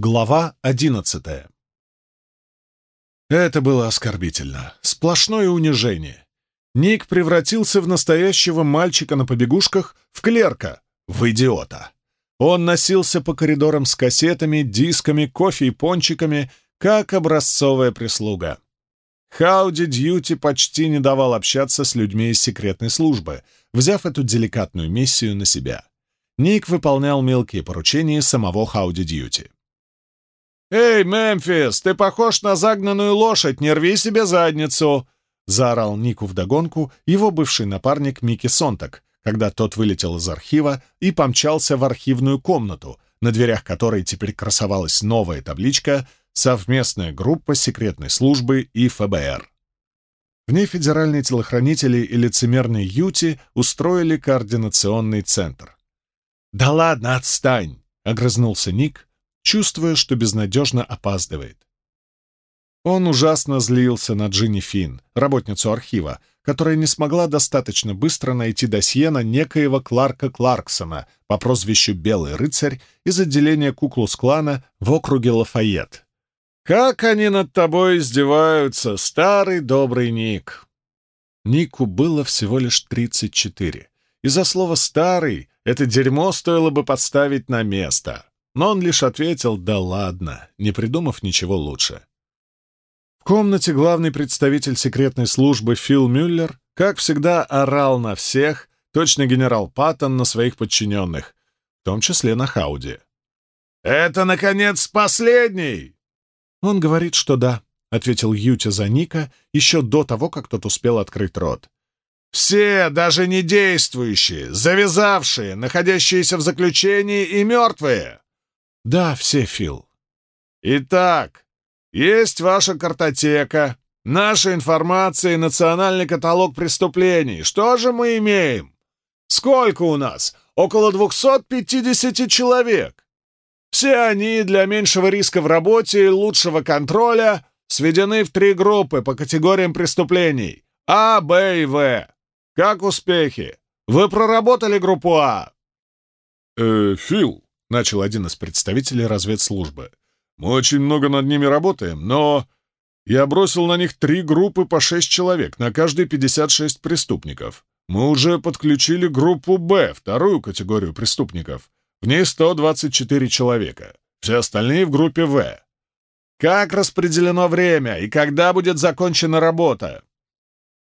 Глава одиннадцатая Это было оскорбительно. Сплошное унижение. Ник превратился в настоящего мальчика на побегушках, в клерка, в идиота. Он носился по коридорам с кассетами, дисками, кофе и пончиками, как образцовая прислуга. Хауди Дьюти почти не давал общаться с людьми из секретной службы, взяв эту деликатную миссию на себя. Ник выполнял мелкие поручения самого Хауди Дьюти. «Эй, Мемфис, ты похож на загнанную лошадь, не рви себе задницу!» — заорал Нику вдогонку его бывший напарник Микки Сонтак, когда тот вылетел из архива и помчался в архивную комнату, на дверях которой теперь красовалась новая табличка «Совместная группа секретной службы и ФБР». В ней федеральные телохранители и лицемерные Юти устроили координационный центр. «Да ладно, отстань!» — огрызнулся Ник, чувствуя, что безнадежно опаздывает. Он ужасно злился на Джинни Финн, работницу архива, которая не смогла достаточно быстро найти досье на некоего Кларка Кларксона по прозвищу «Белый рыцарь» из отделения Куклус-клана в округе Лафайет. «Как они над тобой издеваются, старый добрый Ник!» Нику было всего лишь 34. Из-за слова «старый» это дерьмо стоило бы подставить на место. Но он лишь ответил «да ладно», не придумав ничего лучше. В комнате главный представитель секретной службы Фил Мюллер, как всегда, орал на всех, точно генерал Паттон на своих подчиненных, в том числе на Хауди. «Это, наконец, последний!» «Он говорит, что да», — ответил Ютя за Ника еще до того, как тот успел открыть рот. «Все, даже не действующие, завязавшие, находящиеся в заключении и мертвые!» «Да, все, Фил». «Итак, есть ваша картотека, наша информация и национальный каталог преступлений. Что же мы имеем? Сколько у нас? Около 250 человек. Все они для меньшего риска в работе и лучшего контроля сведены в три группы по категориям преступлений А, Б и В. Как успехи? Вы проработали группу А? «Э, Фил», — начал один из представителей разведслужбы, мы очень много над ними работаем, но я бросил на них три группы по шесть человек, на каждой 56 преступников. Мы уже подключили группу «Б», вторую категорию преступников. В ней 124 человека. Все остальные в группе «В». Как распределено время и когда будет закончена работа?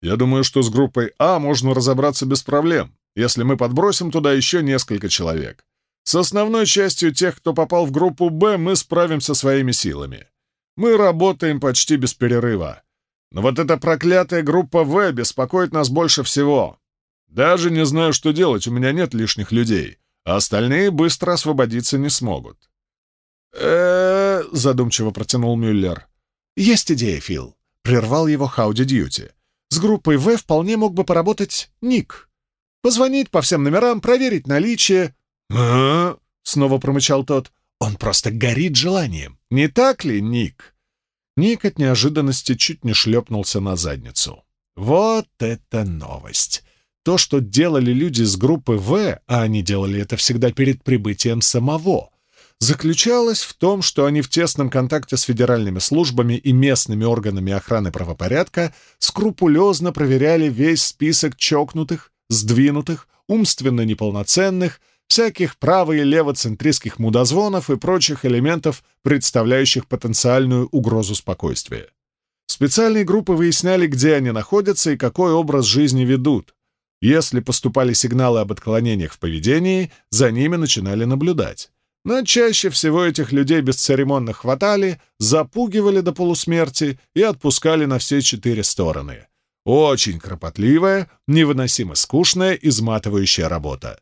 Я думаю, что с группой А можно разобраться без проблем, если мы подбросим туда еще несколько человек. С основной частью тех, кто попал в группу «Б», мы справимся своими силами. Мы работаем почти без перерыва. Но вот эта проклятая группа «В» беспокоит нас больше всего. Даже не знаю, что делать, у меня нет лишних людей, а остальные быстро освободиться не смогут. э задумчиво протянул Мюллер. «Есть идея, Фил», — прервал его Хауди Дьюти. «С группой «В» вполне мог бы поработать Ник. Позвонить по всем номерам, проверить наличие, «А?» — снова промычал тот. «Он просто горит желанием. Не так ли, Ник?» Ник от неожиданности чуть не шлепнулся на задницу. Вот это новость! То, что делали люди с группы «В», а они делали это всегда перед прибытием самого, заключалось в том, что они в тесном контакте с федеральными службами и местными органами охраны правопорядка скрупулезно проверяли весь список чокнутых, сдвинутых, умственно неполноценных, всяких право- и левоцентристских мудозвонов и прочих элементов, представляющих потенциальную угрозу спокойствия. Специальные группы выясняли, где они находятся и какой образ жизни ведут. Если поступали сигналы об отклонениях в поведении, за ними начинали наблюдать. Но чаще всего этих людей бесцеремонно хватали, запугивали до полусмерти и отпускали на все четыре стороны. Очень кропотливая, невыносимо скучная, изматывающая работа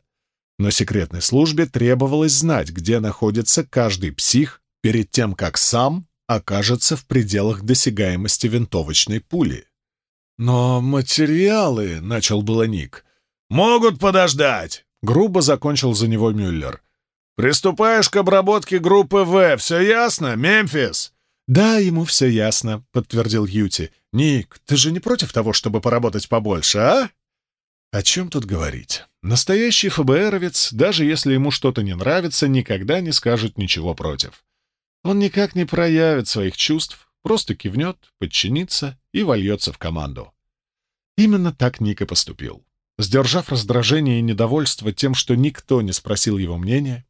но секретной службе требовалось знать, где находится каждый псих перед тем, как сам окажется в пределах досягаемости винтовочной пули. «Но материалы», — начал было Ник. «Могут подождать», — грубо закончил за него Мюллер. «Приступаешь к обработке группы В, все ясно, Мемфис?» «Да, ему все ясно», — подтвердил Юти. «Ник, ты же не против того, чтобы поработать побольше, а?» О чем тут говорить? Настоящий ФБРовец, даже если ему что-то не нравится, никогда не скажет ничего против. Он никак не проявит своих чувств, просто кивнет, подчинится и вольется в команду. Именно так Ник и поступил. Сдержав раздражение и недовольство тем, что никто не спросил его мнения,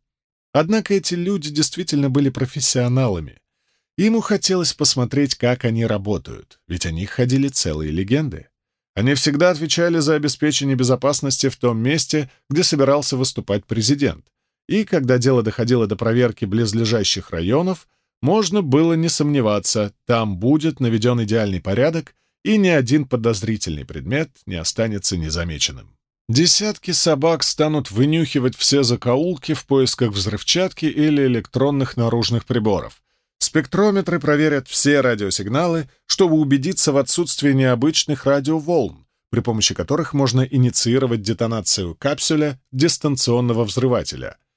однако эти люди действительно были профессионалами. Ему хотелось посмотреть, как они работают, ведь о них ходили целые легенды. Они всегда отвечали за обеспечение безопасности в том месте, где собирался выступать президент, и когда дело доходило до проверки близлежащих районов, можно было не сомневаться, там будет наведен идеальный порядок, и ни один подозрительный предмет не останется незамеченным. Десятки собак станут вынюхивать все закоулки в поисках взрывчатки или электронных наружных приборов. Спектрометры проверят все радиосигналы, чтобы убедиться в отсутствии необычных радиоволн, при помощи которых можно инициировать детонацию капсуля дистанционного взрывателя —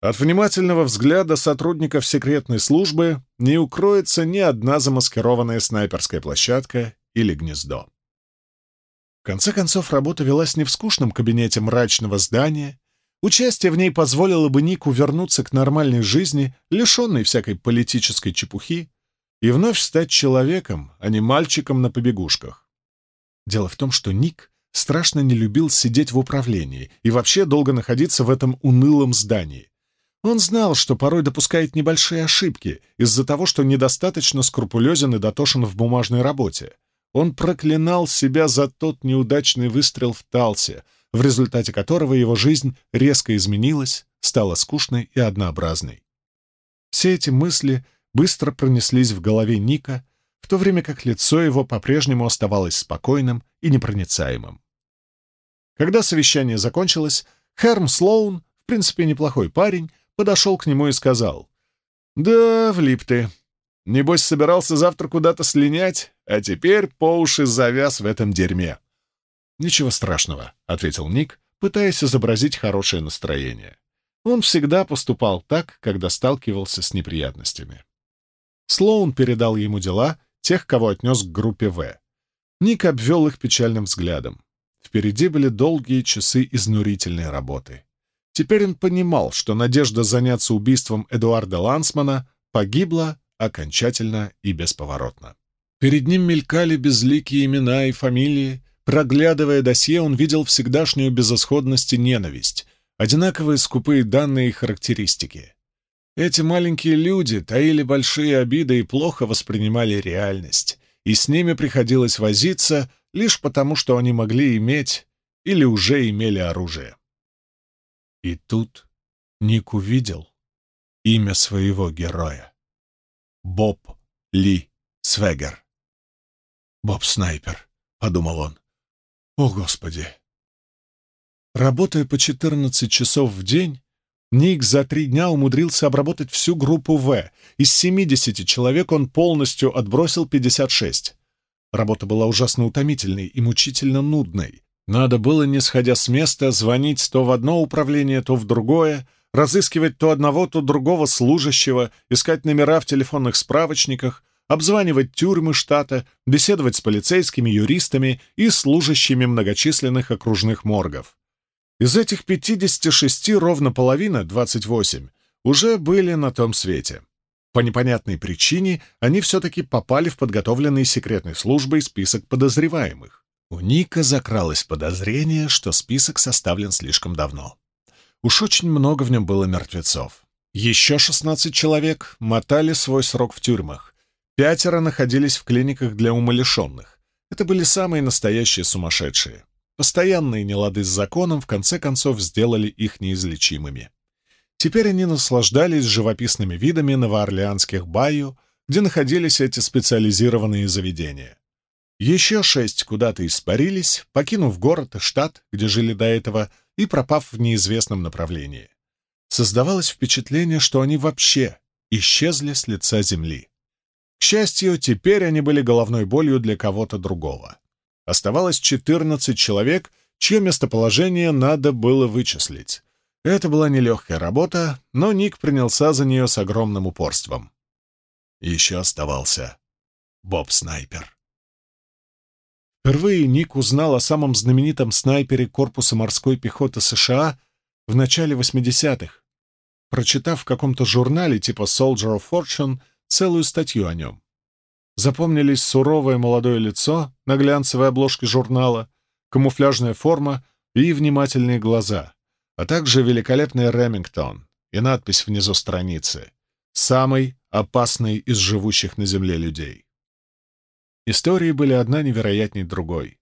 от внимательного взгляда сотрудников секретной службы не укроется ни одна замаскированная снайперская площадка или гнездо. В конце концов, работа велась не в скучном кабинете мрачного здания. Участие в ней позволило бы Нику вернуться к нормальной жизни, лишенной всякой политической чепухи, и вновь стать человеком, а не мальчиком на побегушках. Дело в том, что Ник страшно не любил сидеть в управлении и вообще долго находиться в этом унылом здании. Он знал, что порой допускает небольшие ошибки из-за того, что недостаточно скрупулезен и дотошен в бумажной работе. Он проклинал себя за тот неудачный выстрел в Талсе, в результате которого его жизнь резко изменилась, стала скучной и однообразной. Все эти мысли быстро пронеслись в голове Ника, в то время как лицо его по-прежнему оставалось спокойным и непроницаемым. Когда совещание закончилось, Херм Слоун, в принципе неплохой парень, подошел к нему и сказал. «Да, влип ты. Небось, собирался завтра куда-то слинять, а теперь по уши завяз в этом дерьме». «Ничего страшного», — ответил Ник, пытаясь изобразить хорошее настроение. Он всегда поступал так, когда сталкивался с неприятностями. Слоун передал ему дела тех, кого отнес к группе «В». Ник обвел их печальным взглядом. Впереди были долгие часы изнурительной работы. Теперь он понимал, что надежда заняться убийством Эдуарда Лансмана погибла окончательно и бесповоротно. Перед ним мелькали безликие имена и фамилии. Проглядывая досье, он видел всегдашнюю безысходность и ненависть, одинаковые скупые данные и характеристики. Эти маленькие люди таили большие обиды и плохо воспринимали реальность, и с ними приходилось возиться лишь потому, что они могли иметь или уже имели оружие. И тут Ник увидел имя своего героя. Боб Ли Свегер. «Боб-снайпер», — подумал он. «О, Господи!» Работая по 14 часов в день, Ник за три дня умудрился обработать всю группу В. Из 70 человек он полностью отбросил 56. Работа была ужасно утомительной и мучительно нудной. Надо было, не сходя с места, звонить то в одно управление, то в другое, разыскивать то одного, то другого служащего, искать номера в телефонных справочниках, обзванивать тюрьмы штата, беседовать с полицейскими, юристами и служащими многочисленных окружных моргов. Из этих 56 ровно половина, 28, уже были на том свете. По непонятной причине они все-таки попали в подготовленный секретной службой список подозреваемых. У Ника закралось подозрение, что список составлен слишком давно. Уж очень много в нем было мертвецов. Еще 16 человек мотали свой срок в тюрьмах. Пятеро находились в клиниках для умалишенных. Это были самые настоящие сумасшедшие. Постоянные нелады с законом в конце концов сделали их неизлечимыми. Теперь они наслаждались живописными видами новоорлеанских байю, где находились эти специализированные заведения. Еще шесть куда-то испарились, покинув город и штат, где жили до этого, и пропав в неизвестном направлении. Создавалось впечатление, что они вообще исчезли с лица земли. К счастью, теперь они были головной болью для кого-то другого. Оставалось 14 человек, чье местоположение надо было вычислить. Это была нелегкая работа, но Ник принялся за нее с огромным упорством. Еще оставался Боб-снайпер. Впервые Ник узнал о самом знаменитом снайпере корпуса морской пехоты США в начале 80-х. прочитав в каком-то журнале типа Soldier of Fortune целую статью о нем. Запомнились суровое молодое лицо на глянцевой обложке журнала, камуфляжная форма и внимательные глаза, а также великолепный Ремингтон и надпись внизу страницы «Самый опасный из живущих на Земле людей». Истории были одна невероятней другой.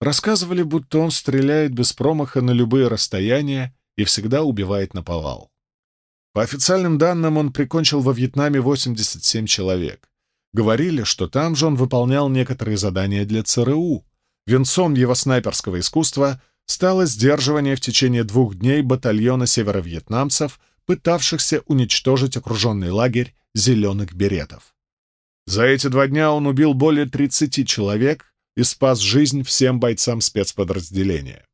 Рассказывали, будто он стреляет без промаха на любые расстояния и всегда убивает на повал. По официальным данным, он прикончил во Вьетнаме 87 человек. Говорили, что там же он выполнял некоторые задания для ЦРУ. Венцом его снайперского искусства стало сдерживание в течение двух дней батальона северовьетнамцев, пытавшихся уничтожить окруженный лагерь зеленых беретов. За эти два дня он убил более 30 человек и спас жизнь всем бойцам спецподразделения.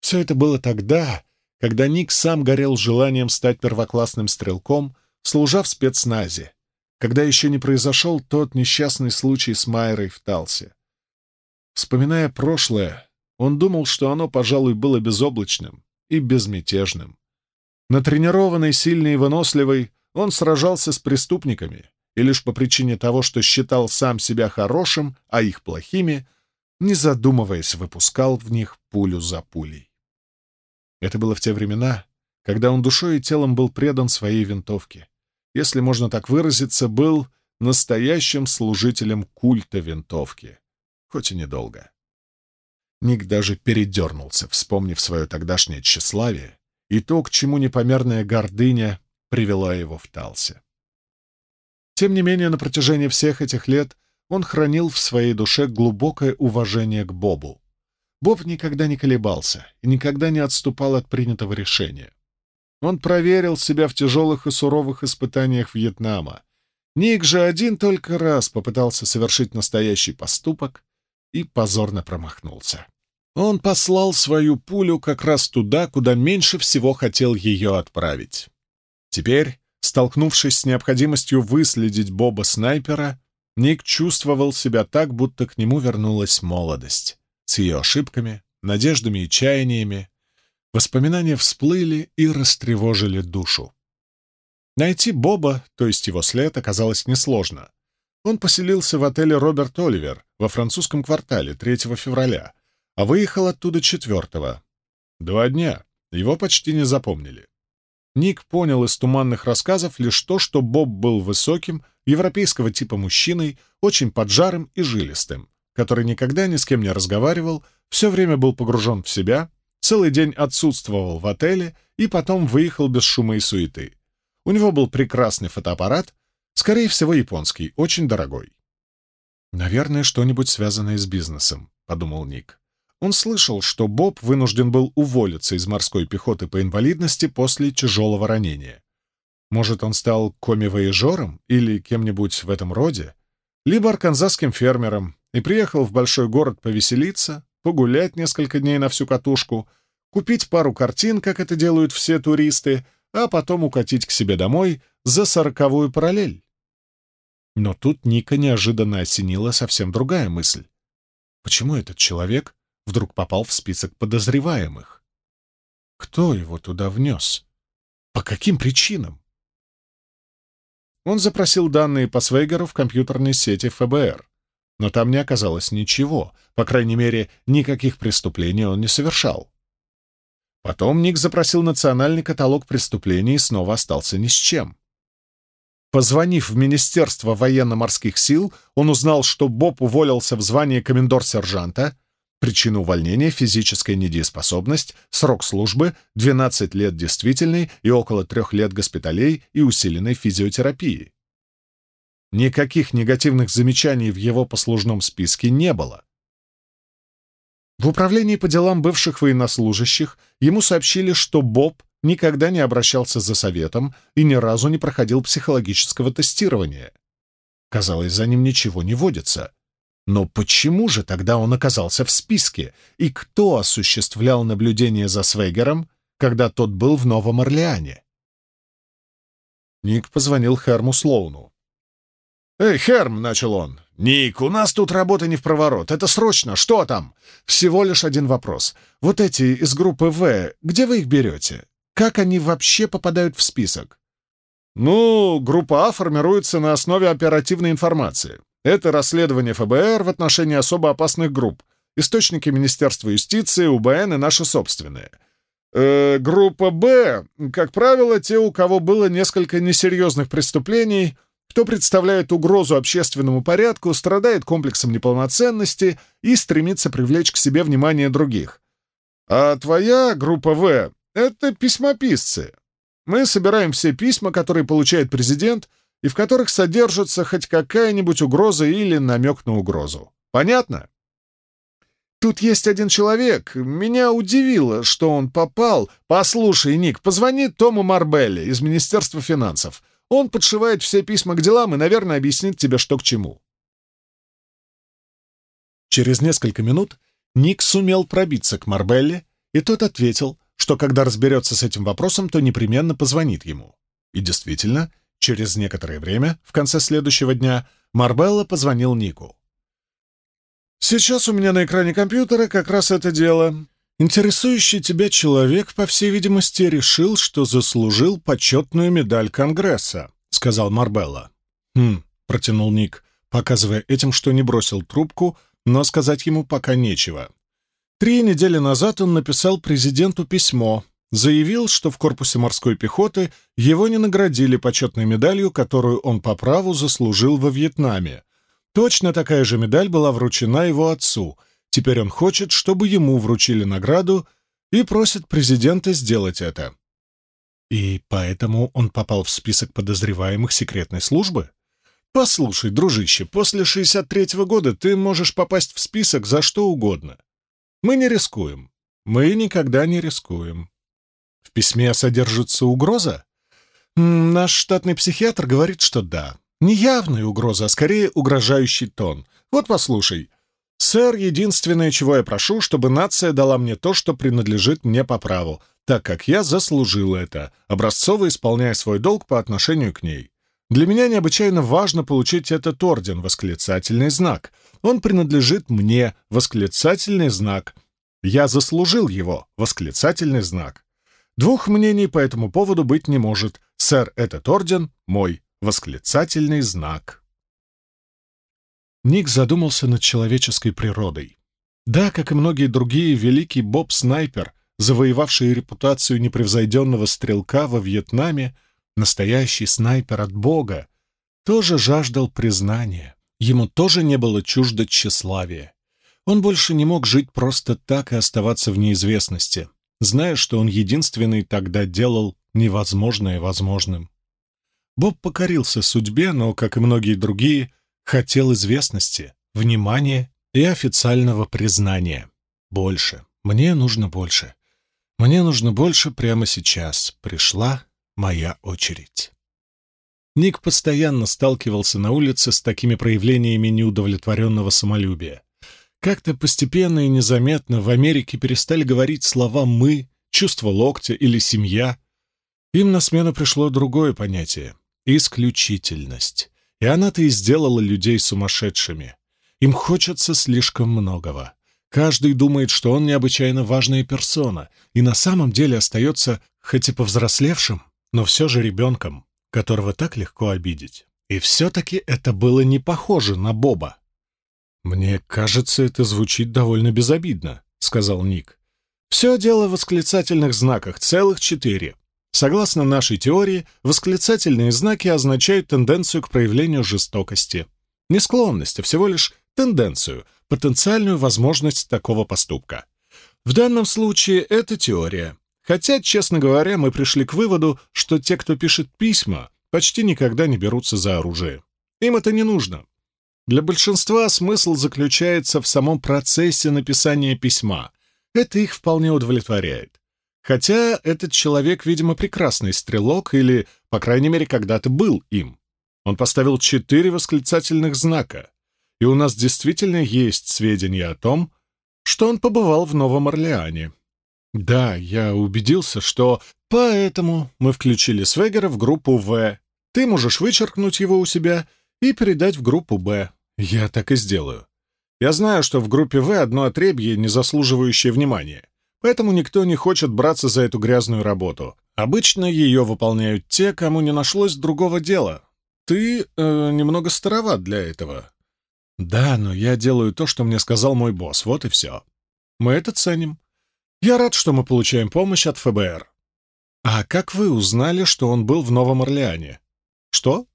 Все это было тогда, когда Ник сам горел желанием стать первоклассным стрелком, служа в спецназе, когда еще не произошел тот несчастный случай с Майрой в Талсе. Вспоминая прошлое, он думал, что оно, пожалуй, было безоблачным и безмятежным. Натренированный, сильный и выносливый, он сражался с преступниками, и лишь по причине того, что считал сам себя хорошим, а их плохими, не задумываясь, выпускал в них пулю за пулей. Это было в те времена, когда он душой и телом был предан своей винтовке. Если можно так выразиться, был настоящим служителем культа винтовки, хоть и недолго. Ник даже передернулся, вспомнив свое тогдашнее тщеславие и то, к чему непомерная гордыня привела его в Талсе. Тем не менее, на протяжении всех этих лет он хранил в своей душе глубокое уважение к Бобу. Боб никогда не колебался и никогда не отступал от принятого решения. Он проверил себя в тяжелых и суровых испытаниях Вьетнама. Ник же один только раз попытался совершить настоящий поступок и позорно промахнулся. Он послал свою пулю как раз туда, куда меньше всего хотел ее отправить. Теперь, столкнувшись с необходимостью выследить Боба-снайпера, Ник чувствовал себя так, будто к нему вернулась молодость, с ее ошибками, надеждами и чаяниями. Воспоминания всплыли и растревожили душу. Найти Боба, то есть его след, оказалось несложно. Он поселился в отеле «Роберт Оливер» во французском квартале 3 февраля, а выехал оттуда 4 -го. Два дня. Его почти не запомнили. Ник понял из туманных рассказов лишь то, что Боб был высоким, европейского типа мужчиной, очень поджарым и жилистым, который никогда ни с кем не разговаривал, все время был погружен в себя, целый день отсутствовал в отеле и потом выехал без шума и суеты. У него был прекрасный фотоаппарат, скорее всего, японский, очень дорогой. «Наверное, что-нибудь связанное с бизнесом», — подумал Ник. Он слышал, что Боб вынужден был уволиться из морской пехоты по инвалидности после тяжелого ранения. Может, он стал коми-вояжером или кем-нибудь в этом роде? Либо арканзасским фермером и приехал в большой город повеселиться, погулять несколько дней на всю катушку, купить пару картин, как это делают все туристы, а потом укатить к себе домой за сороковую параллель. Но тут Ника неожиданно осенила совсем другая мысль. Почему этот человек вдруг попал в список подозреваемых. Кто его туда внес? По каким причинам? Он запросил данные по Свейгеру в компьютерной сети ФБР, но там не оказалось ничего, по крайней мере, никаких преступлений он не совершал. Потом Ник запросил национальный каталог преступлений и снова остался ни с чем. Позвонив в Министерство военно-морских сил, он узнал, что Боб уволился в звании комендор-сержанта, Причина увольнения — физическая недееспособность, срок службы — 12 лет действительной и около трех лет госпиталей и усиленной физиотерапии. Никаких негативных замечаний в его послужном списке не было. В управлении по делам бывших военнослужащих ему сообщили, что Боб никогда не обращался за советом и ни разу не проходил психологического тестирования. Казалось, за ним ничего не водится. Но почему же тогда он оказался в списке? И кто осуществлял наблюдение за Свегером, когда тот был в Новом Орлеане? Ник позвонил Херму Слоуну. «Эй, Херм!» — начал он. «Ник, у нас тут работа не в проворот. Это срочно. Что там?» «Всего лишь один вопрос. Вот эти из группы В, где вы их берете? Как они вообще попадают в список? Ну, группа А формируется на основе оперативной информации. Это расследование ФБР в отношении особо опасных групп, источники Министерства юстиции, УБН и наши собственные. Э, группа Б, как правило, те, у кого было несколько несерьезных преступлений, кто представляет угрозу общественному порядку, страдает комплексом неполноценности и стремится привлечь к себе внимание других. А твоя группа В — это письмописцы. Мы собираем все письма, которые получает президент, и в которых содержится хоть какая-нибудь угроза или намек на угрозу. Понятно? Тут есть один человек. Меня удивило, что он попал. Послушай, Ник, позвони Тому Марбелли из Министерства финансов. Он подшивает все письма к делам и, наверное, объяснит тебе, что к чему. Через несколько минут Ник сумел пробиться к Марбелле, и тот ответил, что когда разберется с этим вопросом, то непременно позвонит ему. И действительно, через некоторое время, в конце следующего дня, Марбелла позвонил Нику. «Сейчас у меня на экране компьютера как раз это дело. Интересующий тебя человек, по всей видимости, решил, что заслужил почетную медаль Конгресса», — сказал Марбелла. «Хм», — протянул Ник, показывая этим, что не бросил трубку, но сказать ему пока нечего. Три недели назад он написал президенту письмо, заявил, что в корпусе морской пехоты его не наградили почетной медалью, которую он по праву заслужил во Вьетнаме. Точно такая же медаль была вручена его отцу, Теперь он хочет, чтобы ему вручили награду и просит президента сделать это. И поэтому он попал в список подозреваемых секретной службы? Послушай, дружище, после 63-го года ты можешь попасть в список за что угодно. Мы не рискуем. Мы никогда не рискуем. В письме содержится угроза? Наш штатный психиатр говорит, что да. Не явная угроза, а скорее угрожающий тон. Вот послушай. «Сэр, единственное, чего я прошу, чтобы нация дала мне то, что принадлежит мне по праву, так как я заслужил это, образцово исполняя свой долг по отношению к ней. Для меня необычайно важно получить этот орден, восклицательный знак. Он принадлежит мне, восклицательный знак. Я заслужил его, восклицательный знак. Двух мнений по этому поводу быть не может. Сэр, этот орден мой, восклицательный знак». Ник задумался над человеческой природой. Да, как и многие другие, великий Боб-снайпер, завоевавший репутацию непревзойденного стрелка во Вьетнаме, настоящий снайпер от Бога, тоже жаждал признания. Ему тоже не было чуждо тщеславия. Он больше не мог жить просто так и оставаться в неизвестности, зная, что он единственный тогда делал невозможное возможным. Боб покорился судьбе, но, как и многие другие, Хотел известности, внимания и официального признания. Больше. Мне нужно больше. Мне нужно больше прямо сейчас. Пришла моя очередь. Ник постоянно сталкивался на улице с такими проявлениями неудовлетворенного самолюбия. Как-то постепенно и незаметно в Америке перестали говорить слова «мы», «чувство локтя» или «семья». Им на смену пришло другое понятие — исключительность. И она-то и сделала людей сумасшедшими. Им хочется слишком многого. Каждый думает, что он необычайно важная персона, и на самом деле остается, хоть и повзрослевшим, но все же ребенком, которого так легко обидеть. И все-таки это было не похоже на Боба. «Мне кажется, это звучит довольно безобидно», — сказал Ник. «Все дело в восклицательных знаках, целых четыре. Согласно нашей теории, восклицательные знаки означают тенденцию к проявлению жестокости. Не склонность, а всего лишь тенденцию, потенциальную возможность такого поступка. В данном случае это теория. Хотя, честно говоря, мы пришли к выводу, что те, кто пишет письма, почти никогда не берутся за оружие. Им это не нужно. Для большинства смысл заключается в самом процессе написания письма. Это их вполне удовлетворяет. Хотя этот человек, видимо, прекрасный стрелок или, по крайней мере, когда-то был им. Он поставил четыре восклицательных знака, и у нас действительно есть сведения о том, что он побывал в Новом Орлеане. Да, я убедился, что... Поэтому мы включили Свегера в группу В. Ты можешь вычеркнуть его у себя и передать в группу Б. Я так и сделаю. Я знаю, что в группе В одно отребье, не заслуживающее внимания. Поэтому никто не хочет браться за эту грязную работу. Обычно ее выполняют те, кому не нашлось другого дела. Ты э, немного староват для этого. Да, но я делаю то, что мне сказал мой босс, вот и все. Мы это ценим. Я рад, что мы получаем помощь от ФБР. А как вы узнали, что он был в Новом Орлеане? Что?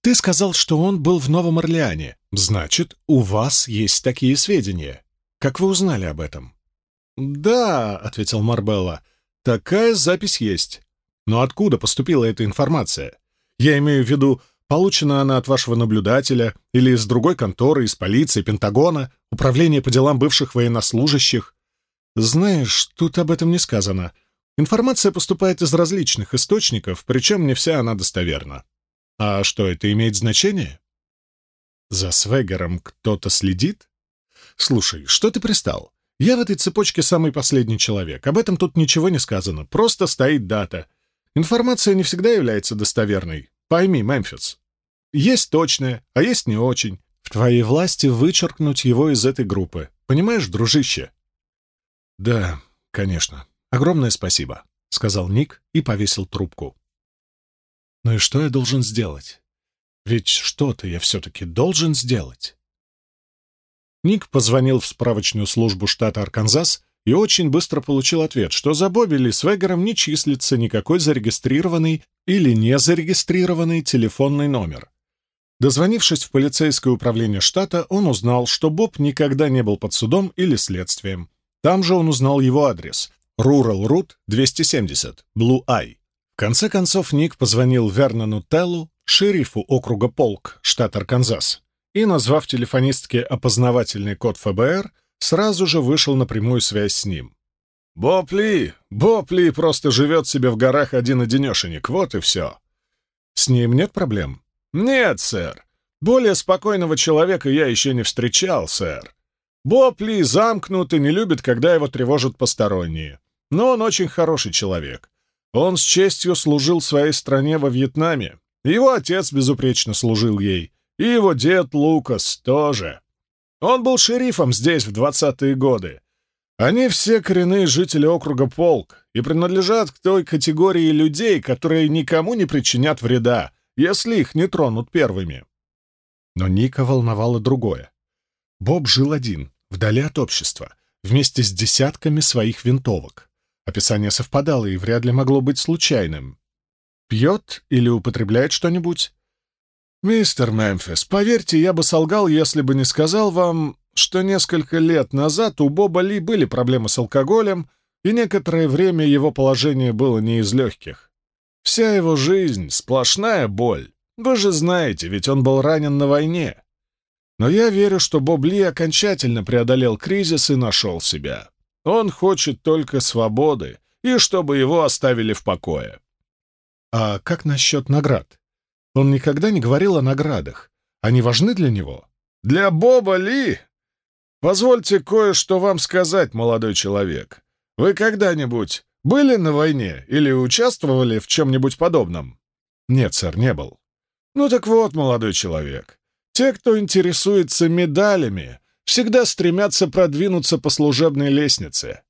Ты сказал, что он был в Новом Орлеане. Значит, у вас есть такие сведения. Как вы узнали об этом? Да, ответил Марбелла. Такая запись есть. Но откуда поступила эта информация? Я имею в виду, получена она от вашего наблюдателя или из другой конторы, из полиции, Пентагона, Управления по делам бывших военнослужащих. Знаешь, тут об этом не сказано. Информация поступает из различных источников, причем не вся она достоверна. А что, это имеет значение? За Свегером кто-то следит? Слушай, что ты пристал? Я в этой цепочке самый последний человек. Об этом тут ничего не сказано. Просто стоит дата. Информация не всегда является достоверной. Пойми, Мемфис. Есть точное, а есть не очень. В твоей власти вычеркнуть его из этой группы. Понимаешь, дружище? Да, конечно. Огромное спасибо, — сказал Ник и повесил трубку. Ну и что я должен сделать? Ведь что-то я все-таки должен сделать. Ник позвонил в справочную службу штата Арканзас и очень быстро получил ответ, что за Бобби Ли Свегером не числится никакой зарегистрированный или не зарегистрированный телефонный номер. Дозвонившись в полицейское управление штата, он узнал, что Боб никогда не был под судом или следствием. Там же он узнал его адрес — Rural Route 270, Blue Eye. В конце концов Ник позвонил Вернону Теллу, шерифу округа Полк, штат Арканзас, и, назвав телефонистке опознавательный код ФБР, сразу же вышел на прямую связь с ним. «Боб Ли! Боб Ли просто живет себе в горах один-одинешенек, вот и все!» «С ним нет проблем?» «Нет, сэр. Более спокойного человека я еще не встречал, сэр. Боб Ли замкнут и не любит, когда его тревожат посторонние. Но он очень хороший человек. Он с честью служил своей стране во Вьетнаме. Его отец безупречно служил ей. И его дед Лукас тоже. Он был шерифом здесь в двадцатые годы. Они все коренные жители округа Полк и принадлежат к той категории людей, которые никому не причинят вреда, если их не тронут первыми. Но Ника волновало другое. Боб жил один, вдали от общества, вместе с десятками своих винтовок. Описание совпадало и вряд ли могло быть случайным. Пьет или употребляет что-нибудь? «Мистер Мемфис, поверьте, я бы солгал, если бы не сказал вам, что несколько лет назад у Боба Ли были проблемы с алкоголем, и некоторое время его положение было не из легких. Вся его жизнь — сплошная боль. Вы же знаете, ведь он был ранен на войне. Но я верю, что Боб Ли окончательно преодолел кризис и нашел себя. Он хочет только свободы, и чтобы его оставили в покое. А как насчет наград? Он никогда не говорил о наградах. Они важны для него? Для Боба Ли? Позвольте кое-что вам сказать, молодой человек. Вы когда-нибудь были на войне или участвовали в чем-нибудь подобном? Нет, сэр, не был. Ну так вот, молодой человек, те, кто интересуется медалями, всегда стремятся продвинуться по служебной лестнице.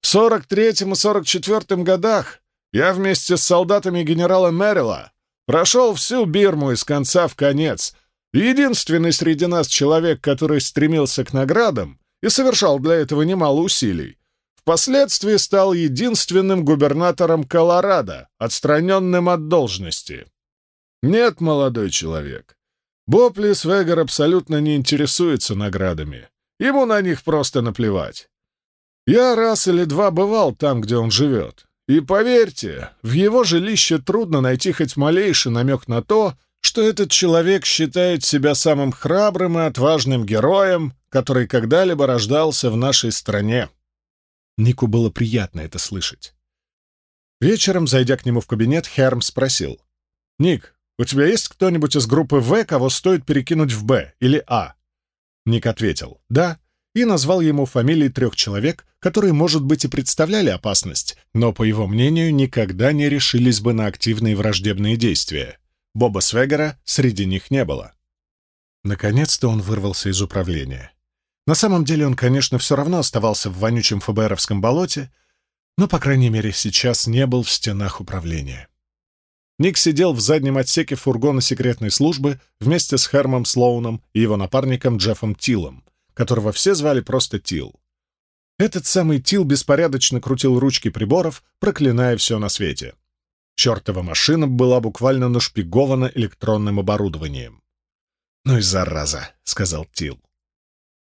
В 43-м и 44-м годах я вместе с солдатами генерала Мэрила прошел всю Бирму из конца в конец. Единственный среди нас человек, который стремился к наградам и совершал для этого немало усилий, впоследствии стал единственным губернатором Колорадо, отстраненным от должности. Нет, молодой человек, Бопли Свегер абсолютно не интересуется наградами. Ему на них просто наплевать. Я раз или два бывал там, где он живет. И поверьте, в его жилище трудно найти хоть малейший намек на то, что этот человек считает себя самым храбрым и отважным героем, который когда-либо рождался в нашей стране. Нику было приятно это слышать. Вечером, зайдя к нему в кабинет, Херм спросил. «Ник, «У тебя есть кто-нибудь из группы В, кого стоит перекинуть в Б или А?» Ник ответил «Да», и назвал ему фамилии трех человек, которые, может быть, и представляли опасность, но, по его мнению, никогда не решились бы на активные враждебные действия. Боба Свегера среди них не было. Наконец-то он вырвался из управления. На самом деле он, конечно, все равно оставался в вонючем ФБРовском болоте, но, по крайней мере, сейчас не был в стенах управления. Ник сидел в заднем отсеке фургона секретной службы вместе с Хермом Слоуном и его напарником Джеффом Тилом, которого все звали просто Тил. Этот самый Тил беспорядочно крутил ручки приборов, проклиная все на свете. Чертова машина была буквально нашпигована электронным оборудованием. «Ну и зараза», — сказал Тил.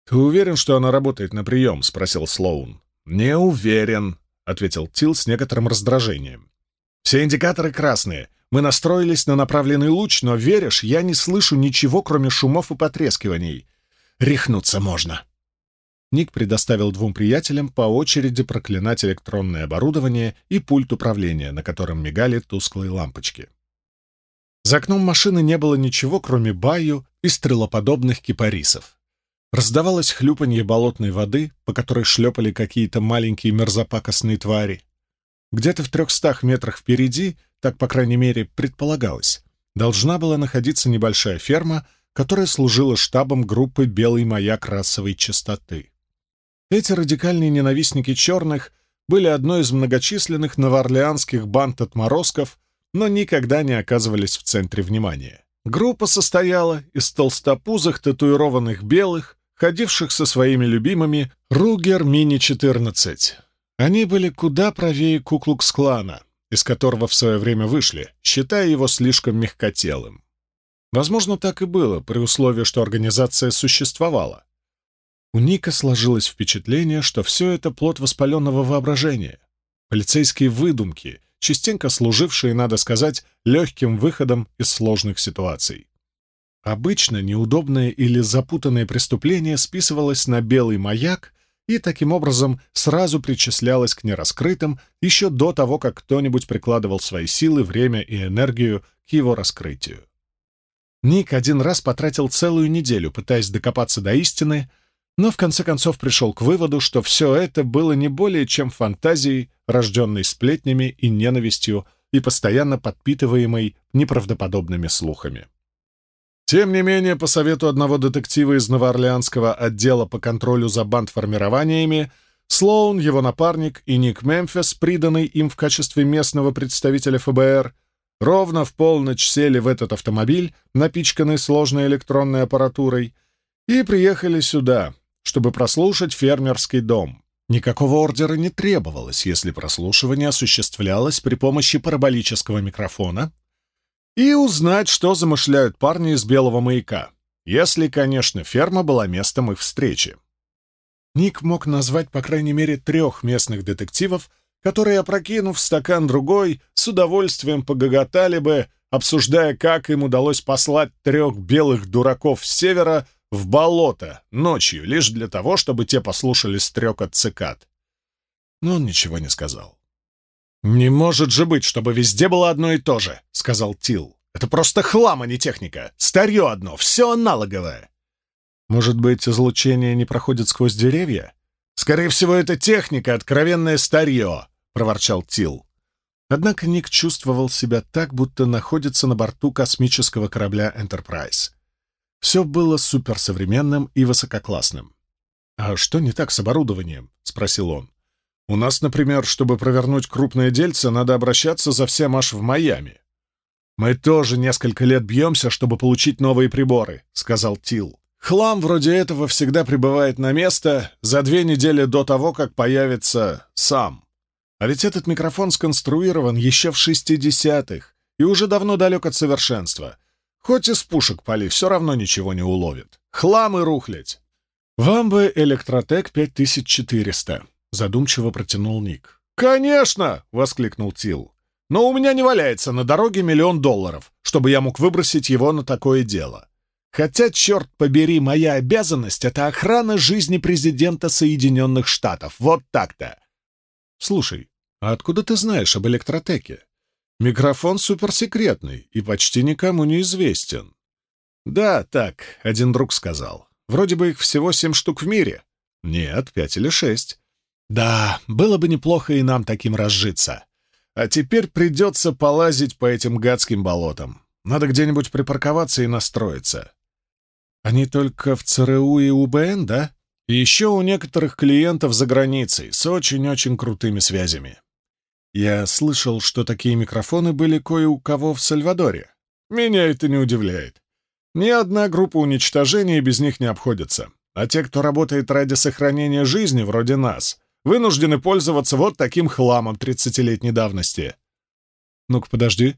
«Ты уверен, что она работает на прием?» — спросил Слоун. «Не уверен», — ответил Тил с некоторым раздражением. «Все индикаторы красные. Мы настроились на направленный луч, но, веришь, я не слышу ничего, кроме шумов и потрескиваний. Рехнуться можно». Ник предоставил двум приятелям по очереди проклинать электронное оборудование и пульт управления, на котором мигали тусклые лампочки. За окном машины не было ничего, кроме баю и стрелоподобных кипарисов. Раздавалось хлюпанье болотной воды, по которой шлепали какие-то маленькие мерзопакостные твари. Где-то в трехстах метрах впереди, так, по крайней мере, предполагалось, должна была находиться небольшая ферма, которая служила штабом группы «Белый маяк расовой чистоты». Эти радикальные ненавистники черных были одной из многочисленных новоорлеанских банд отморозков, но никогда не оказывались в центре внимания. Группа состояла из толстопузых татуированных белых, ходивших со своими любимыми Ругер Мини-14. Они были куда правее Куклукс-клана, из которого в свое время вышли, считая его слишком мягкотелым. Возможно, так и было, при условии, что организация существовала. У Ника сложилось впечатление, что все это плод воспаленного воображения. Полицейские выдумки, частенько служившие, надо сказать, легким выходом из сложных ситуаций. Обычно неудобное или запутанное преступление списывалось на белый маяк и таким образом сразу причислялось к нераскрытым еще до того, как кто-нибудь прикладывал свои силы, время и энергию к его раскрытию. Ник один раз потратил целую неделю, пытаясь докопаться до истины — но в конце концов пришел к выводу, что все это было не более чем фантазией, рожденной сплетнями и ненавистью и постоянно подпитываемой неправдоподобными слухами. Тем не менее, по совету одного детектива из Новоорлеанского отдела по контролю за бандформированиями, Слоун, его напарник и Ник Мемфис, приданный им в качестве местного представителя ФБР, ровно в полночь сели в этот автомобиль, напичканный сложной электронной аппаратурой, и приехали сюда, чтобы прослушать фермерский дом. Никакого ордера не требовалось, если прослушивание осуществлялось при помощи параболического микрофона, и узнать, что замышляют парни из Белого маяка, если, конечно, ферма была местом их встречи. Ник мог назвать по крайней мере трех местных детективов, которые, опрокинув стакан другой, с удовольствием погоготали бы, обсуждая, как им удалось послать трех белых дураков с севера в болото ночью, лишь для того, чтобы те послушали стрекот цикад. Но он ничего не сказал. «Не может же быть, чтобы везде было одно и то же», — сказал Тил. «Это просто хлам, а не техника. Старье одно, все аналоговое». «Может быть, излучение не проходит сквозь деревья?» «Скорее всего, это техника, откровенное старье», — проворчал Тил. Однако Ник чувствовал себя так, будто находится на борту космического корабля «Энтерпрайз». Все было суперсовременным и высококлассным. «А что не так с оборудованием?» — спросил он. «У нас, например, чтобы провернуть крупное дельце, надо обращаться за всем аж в Майами». «Мы тоже несколько лет бьемся, чтобы получить новые приборы», — сказал Тил. «Хлам вроде этого всегда прибывает на место за две недели до того, как появится сам. А ведь этот микрофон сконструирован еще в 60-х и уже давно далек от совершенства. Хоть из пушек пали, все равно ничего не уловит. Хлам и рухлядь. «Вам бы Электротек 5400», — задумчиво протянул Ник. «Конечно!» — воскликнул Тил. «Но у меня не валяется на дороге миллион долларов, чтобы я мог выбросить его на такое дело. Хотя, черт побери, моя обязанность — это охрана жизни президента Соединенных Штатов. Вот так-то!» «Слушай, а откуда ты знаешь об Электротеке?» Микрофон суперсекретный и почти никому не известен. Да, так, один друг сказал. Вроде бы их всего семь штук в мире. Нет, пять или шесть. Да, было бы неплохо и нам таким разжиться. А теперь придется полазить по этим гадским болотам. Надо где-нибудь припарковаться и настроиться. Они только в ЦРУ и УБН, да? И еще у некоторых клиентов за границей с очень-очень крутыми связями. Я слышал, что такие микрофоны были кое у кого в Сальвадоре. Меня это не удивляет. Ни одна группа уничтожения без них не обходится. А те, кто работает ради сохранения жизни, вроде нас, вынуждены пользоваться вот таким хламом тридцатилетней давности. Ну-ка, подожди.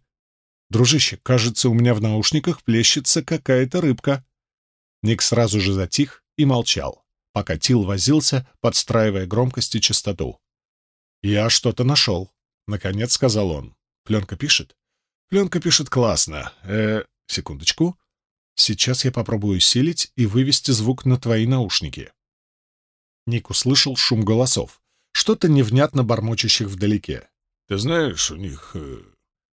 Дружище, кажется, у меня в наушниках плещется какая-то рыбка. Ник сразу же затих и молчал, пока Тил возился, подстраивая громкость и частоту. «Я что-то нашел», — наконец сказал он. «Пленка пишет?» «Пленка пишет классно. Э, секундочку. Сейчас я попробую усилить и вывести звук на твои наушники». Ник услышал шум голосов, что-то невнятно бормочущих вдалеке. «Ты знаешь, у них... Э,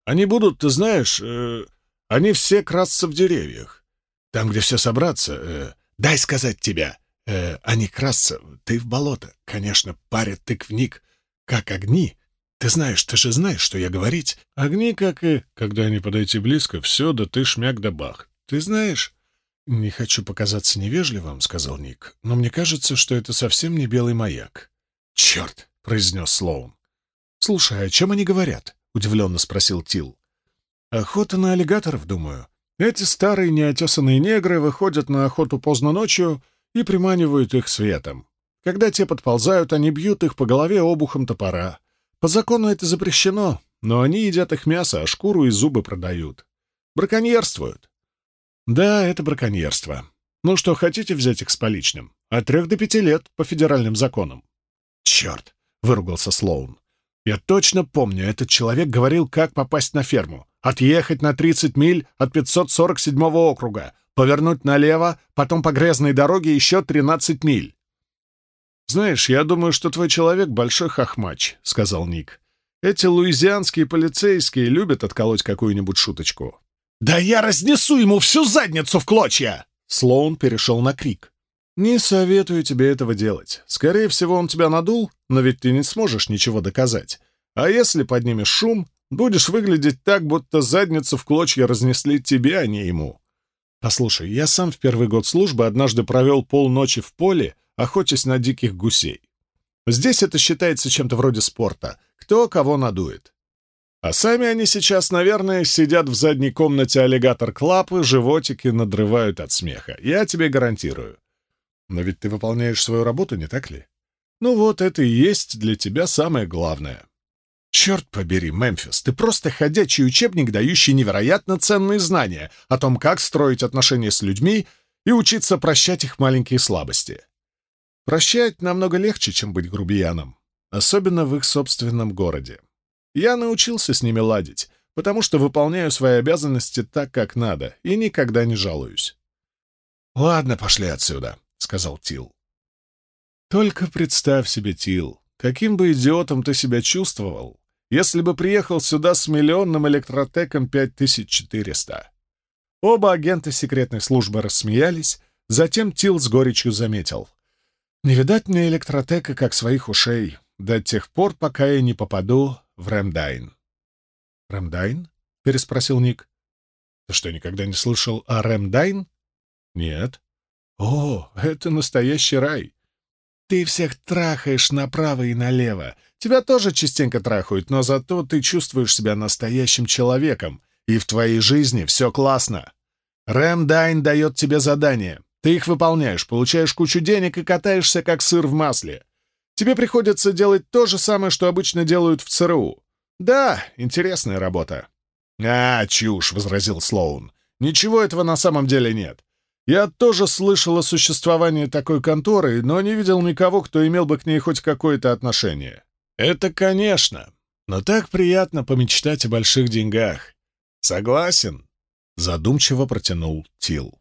они будут, ты знаешь, э, они все красться в деревьях. Там, где все собраться... Э, дай сказать тебя, э, они красться, ты в болото. Конечно, парят тыквник, как огни. Ты знаешь, ты же знаешь, что я говорить. Огни, как и... Когда они подойти близко, все, да ты шмяк да бах. Ты знаешь... «Не хочу показаться невежливым», — сказал Ник, «но мне кажется, что это совсем не белый маяк». «Черт!» — произнес Слоун. «Слушай, о чем они говорят?» — удивленно спросил Тил. «Охота на аллигаторов, думаю. Эти старые неотесанные негры выходят на охоту поздно ночью и приманивают их светом. Когда те подползают, они бьют их по голове обухом топора. По закону это запрещено, но они едят их мясо, а шкуру и зубы продают. Браконьерствуют. Да, это браконьерство. Ну что, хотите взять их с поличным? От трех до пяти лет по федеральным законам. Черт, выругался Слоун. Я точно помню, этот человек говорил, как попасть на ферму. Отъехать на 30 миль от 547 округа, повернуть налево, потом по грязной дороге еще 13 миль. «Знаешь, я думаю, что твой человек большой хохмач», — сказал Ник. «Эти луизианские полицейские любят отколоть какую-нибудь шуточку. «Да я разнесу ему всю задницу в клочья!» Слоун перешел на крик. «Не советую тебе этого делать. Скорее всего, он тебя надул, но ведь ты не сможешь ничего доказать. А если поднимешь шум, будешь выглядеть так, будто задницу в клочья разнесли тебе, а не ему. Послушай, я сам в первый год службы однажды провел полночи в поле, охотясь на диких гусей. Здесь это считается чем-то вроде спорта. Кто кого надует. А сами они сейчас, наверное, сидят в задней комнате аллигатор Клапы, животики надрывают от смеха. Я тебе гарантирую. Но ведь ты выполняешь свою работу, не так ли? Ну вот, это и есть для тебя самое главное. Черт побери, Мемфис, ты просто ходячий учебник, дающий невероятно ценные знания о том, как строить отношения с людьми и учиться прощать их маленькие слабости. Прощать намного легче, чем быть грубияном, особенно в их собственном городе. Я научился с ними ладить, потому что выполняю свои обязанности так, как надо, и никогда не жалуюсь. «Ладно, пошли отсюда», — сказал Тил. «Только представь себе, Тил, каким бы идиотом ты себя чувствовал, если бы приехал сюда с миллионным электротеком 5400». Оба агента секретной службы рассмеялись, затем Тил с горечью заметил. «Не видать мне электротека, как своих ушей, до тех пор, пока я не попаду в Рэмдайн. «Рэмдайн?» — переспросил Ник. «Ты что, никогда не слышал о Рэмдайн?» «Нет». «О, это настоящий рай. Ты всех трахаешь направо и налево. Тебя тоже частенько трахают, но зато ты чувствуешь себя настоящим человеком, и в твоей жизни все классно. Рэмдайн дает тебе задания. Ты их выполняешь, получаешь кучу денег и катаешься как сыр в масле. Тебе приходится делать то же самое, что обычно делают в ЦРУ. Да, интересная работа. «А, чушь!» — возразил Слоун. «Ничего этого на самом деле нет. Я тоже слышал о существовании такой конторы, но не видел никого, кто имел бы к ней хоть какое-то отношение. Это, конечно, но так приятно помечтать о больших деньгах. Согласен?» Задумчиво протянул Тил.